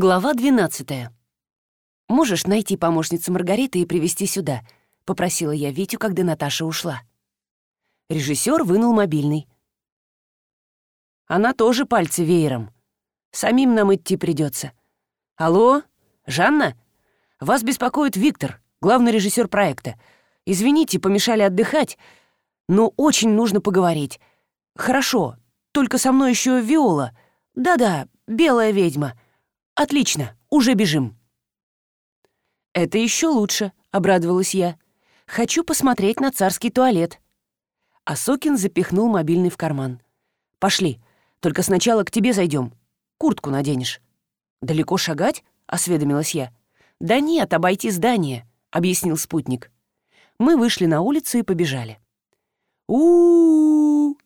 Глава 12. «Можешь найти помощницу Маргариты и привести сюда?» — попросила я Витю, когда Наташа ушла. Режиссер вынул мобильный. «Она тоже пальцы веером. Самим нам идти придется. Алло, Жанна? Вас беспокоит Виктор, главный режиссер проекта. Извините, помешали отдыхать, но очень нужно поговорить. Хорошо, только со мной еще Виола. Да-да, белая ведьма». Отлично, уже бежим. Это еще лучше, обрадовалась я. Хочу посмотреть на царский туалет. А Сокин запихнул мобильный в карман. Пошли, только сначала к тебе зайдем. Куртку наденешь. Далеко шагать? осведомилась я. Да нет, обойти здание, объяснил спутник. Мы вышли на улицу и побежали. у,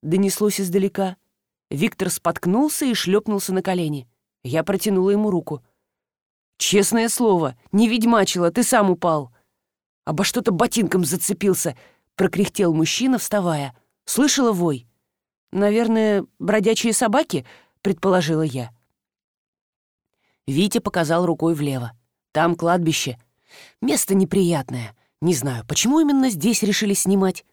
донеслось издалека. Виктор споткнулся и шлепнулся на колени. Я протянула ему руку. «Честное слово, не ведьмачила, ты сам упал!» «Обо что-то ботинком зацепился!» — прокряхтел мужчина, вставая. «Слышала вой?» «Наверное, бродячие собаки?» — предположила я. Витя показал рукой влево. «Там кладбище. Место неприятное. Не знаю, почему именно здесь решили снимать?»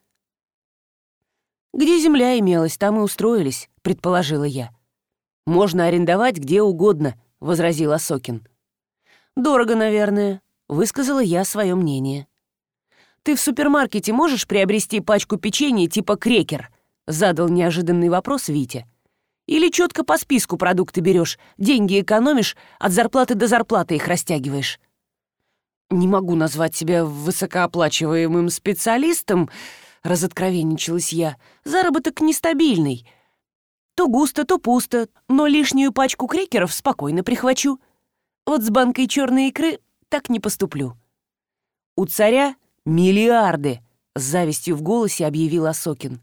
«Где земля имелась, там и устроились», — предположила я. «Можно арендовать где угодно», — возразил Сокин. «Дорого, наверное», — высказала я свое мнение. «Ты в супермаркете можешь приобрести пачку печенья типа крекер?» — задал неожиданный вопрос Витя. «Или четко по списку продукты берешь, деньги экономишь, от зарплаты до зарплаты их растягиваешь?» «Не могу назвать себя высокооплачиваемым специалистом», — разоткровенничалась я. «Заработок нестабильный». То густо, то пусто, но лишнюю пачку крекеров спокойно прихвачу. Вот с банкой черной икры так не поступлю. У царя миллиарды, с завистью в голосе объявил Осокин.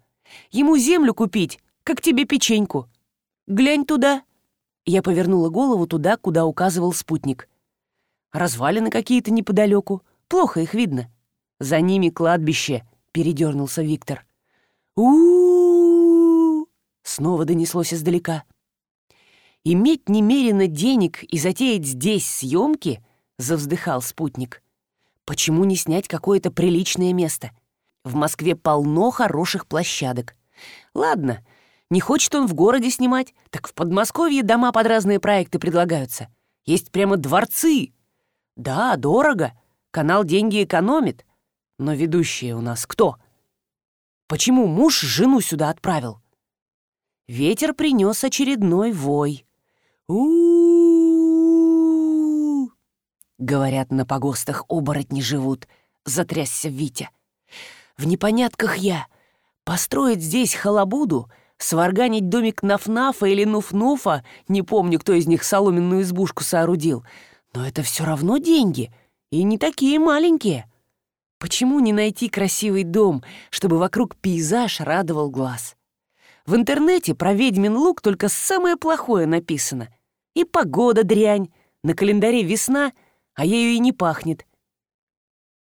Ему землю купить, как тебе печеньку. Глянь туда. Я повернула голову туда, куда указывал спутник. Развалины какие-то неподалеку, плохо их видно. За ними кладбище, передернулся Виктор. У, -у, -у снова донеслось издалека. «Иметь немерено денег и затеять здесь съемки?» — завздыхал спутник. «Почему не снять какое-то приличное место? В Москве полно хороших площадок. Ладно, не хочет он в городе снимать, так в Подмосковье дома под разные проекты предлагаются. Есть прямо дворцы. Да, дорого, канал деньги экономит. Но ведущие у нас кто? Почему муж жену сюда отправил?» Ветер принес очередной вой. у Говорят, на погостах оборотни живут, затрясся Витя. В непонятках я. Построить здесь халабуду, сварганить домик Нафнафа или Нуфнуфа, не помню, кто из них соломенную избушку соорудил, но это все равно деньги, и не такие маленькие. Почему не найти красивый дом, чтобы вокруг пейзаж радовал глаз? В интернете про ведьмин лук только самое плохое написано. И погода дрянь, на календаре весна, а ею и не пахнет.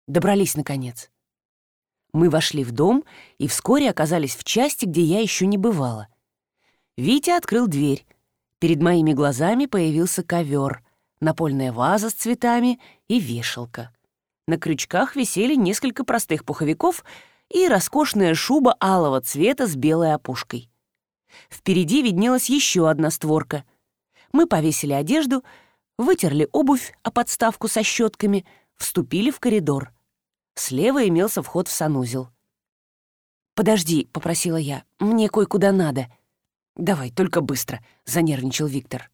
Добрались, наконец. Мы вошли в дом и вскоре оказались в части, где я еще не бывала. Витя открыл дверь. Перед моими глазами появился ковер, напольная ваза с цветами и вешалка. На крючках висели несколько простых пуховиков и роскошная шуба алого цвета с белой опушкой. Впереди виднелась еще одна створка. Мы повесили одежду, вытерли обувь о подставку со щетками, вступили в коридор. Слева имелся вход в санузел. «Подожди», — попросила я, — «мне кое-куда надо». «Давай, только быстро», — занервничал Виктор.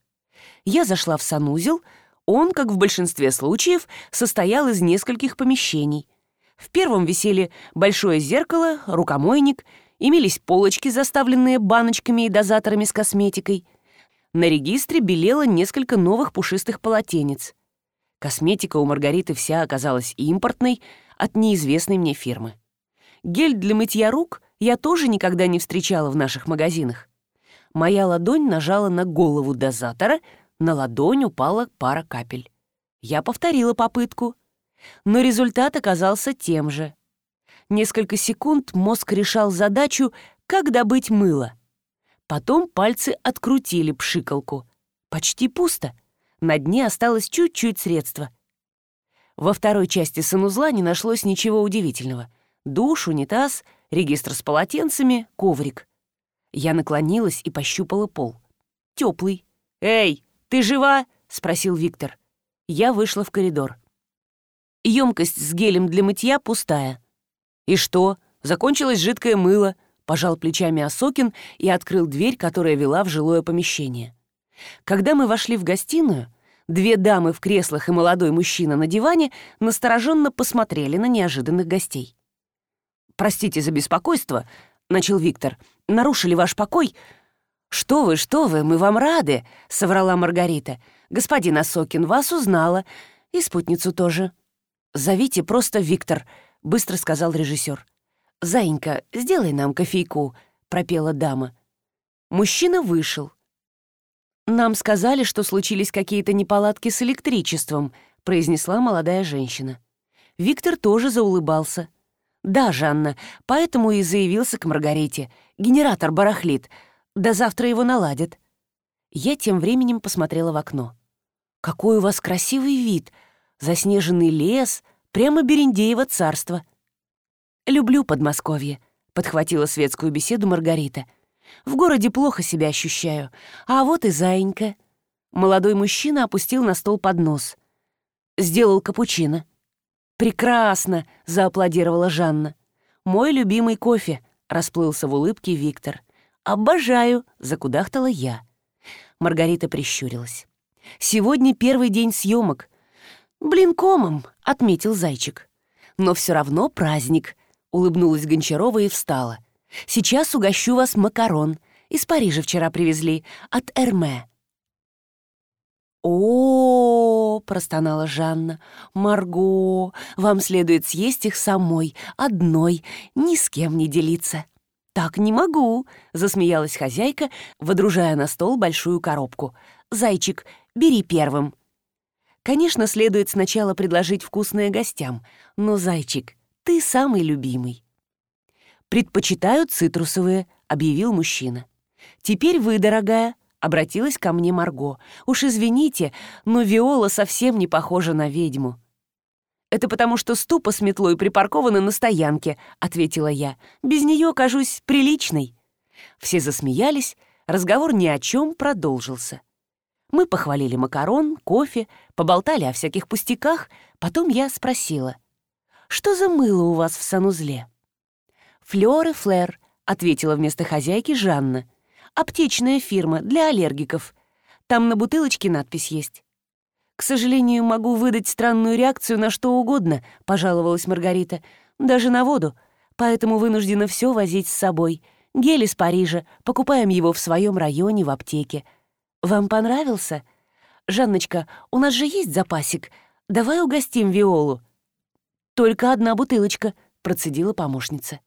Я зашла в санузел, он, как в большинстве случаев, состоял из нескольких помещений. В первом висели большое зеркало, рукомойник — Имелись полочки, заставленные баночками и дозаторами с косметикой. На регистре белело несколько новых пушистых полотенец. Косметика у Маргариты вся оказалась импортной от неизвестной мне фирмы. Гель для мытья рук я тоже никогда не встречала в наших магазинах. Моя ладонь нажала на голову дозатора, на ладонь упала пара капель. Я повторила попытку, но результат оказался тем же — Несколько секунд мозг решал задачу, как добыть мыло. Потом пальцы открутили пшикалку. Почти пусто. На дне осталось чуть-чуть средства. Во второй части санузла не нашлось ничего удивительного. Душ, унитаз, регистр с полотенцами, коврик. Я наклонилась и пощупала пол. Теплый. «Эй, ты жива?» — спросил Виктор. Я вышла в коридор. Емкость с гелем для мытья пустая. «И что? Закончилось жидкое мыло», — пожал плечами Осокин и открыл дверь, которая вела в жилое помещение. Когда мы вошли в гостиную, две дамы в креслах и молодой мужчина на диване настороженно посмотрели на неожиданных гостей. «Простите за беспокойство», — начал Виктор. «Нарушили ваш покой?» «Что вы, что вы, мы вам рады», — соврала Маргарита. «Господин Осокин вас узнала, и спутницу тоже». «Зовите просто Виктор», — быстро сказал режиссер. «Заинька, сделай нам кофейку», — пропела дама. Мужчина вышел. «Нам сказали, что случились какие-то неполадки с электричеством», — произнесла молодая женщина. Виктор тоже заулыбался. «Да, Жанна, поэтому и заявился к Маргарите. Генератор барахлит. До завтра его наладят». Я тем временем посмотрела в окно. «Какой у вас красивый вид! Заснеженный лес!» Прямо Берендеево царство. «Люблю Подмосковье», — подхватила светскую беседу Маргарита. «В городе плохо себя ощущаю. А вот и Заинька». Молодой мужчина опустил на стол поднос. Сделал капучино. «Прекрасно!» — зааплодировала Жанна. «Мой любимый кофе!» — расплылся в улыбке Виктор. «Обожаю!» — закудахтала я. Маргарита прищурилась. «Сегодня первый день съемок. Блинкомом, отметил зайчик. «Но все равно праздник!» — улыбнулась Гончарова и встала. «Сейчас угощу вас макарон. Из Парижа вчера привезли, от Эрме». О, — простонала Жанна. «Марго, вам следует съесть их самой, одной, ни с кем не делиться». «Так не могу!» — засмеялась хозяйка, водружая на стол большую коробку. «Зайчик, бери первым!» Конечно, следует сначала предложить вкусное гостям, но, зайчик, ты самый любимый. «Предпочитаю цитрусовые», — объявил мужчина. «Теперь вы, дорогая», — обратилась ко мне Марго. «Уж извините, но Виола совсем не похожа на ведьму». «Это потому, что ступа с метлой припаркована на стоянке», — ответила я. «Без нее кажусь приличной». Все засмеялись, разговор ни о чем продолжился. Мы похвалили макарон, кофе, поболтали о всяких пустяках. Потом я спросила, «Что за мыло у вас в санузле?» «Флёр и Флэр», — ответила вместо хозяйки Жанна. «Аптечная фирма для аллергиков. Там на бутылочке надпись есть». «К сожалению, могу выдать странную реакцию на что угодно», — пожаловалась Маргарита. «Даже на воду. Поэтому вынуждена все возить с собой. Гель из Парижа. Покупаем его в своем районе в аптеке. «Вам понравился? Жанночка, у нас же есть запасик. Давай угостим Виолу». «Только одна бутылочка», — процедила помощница.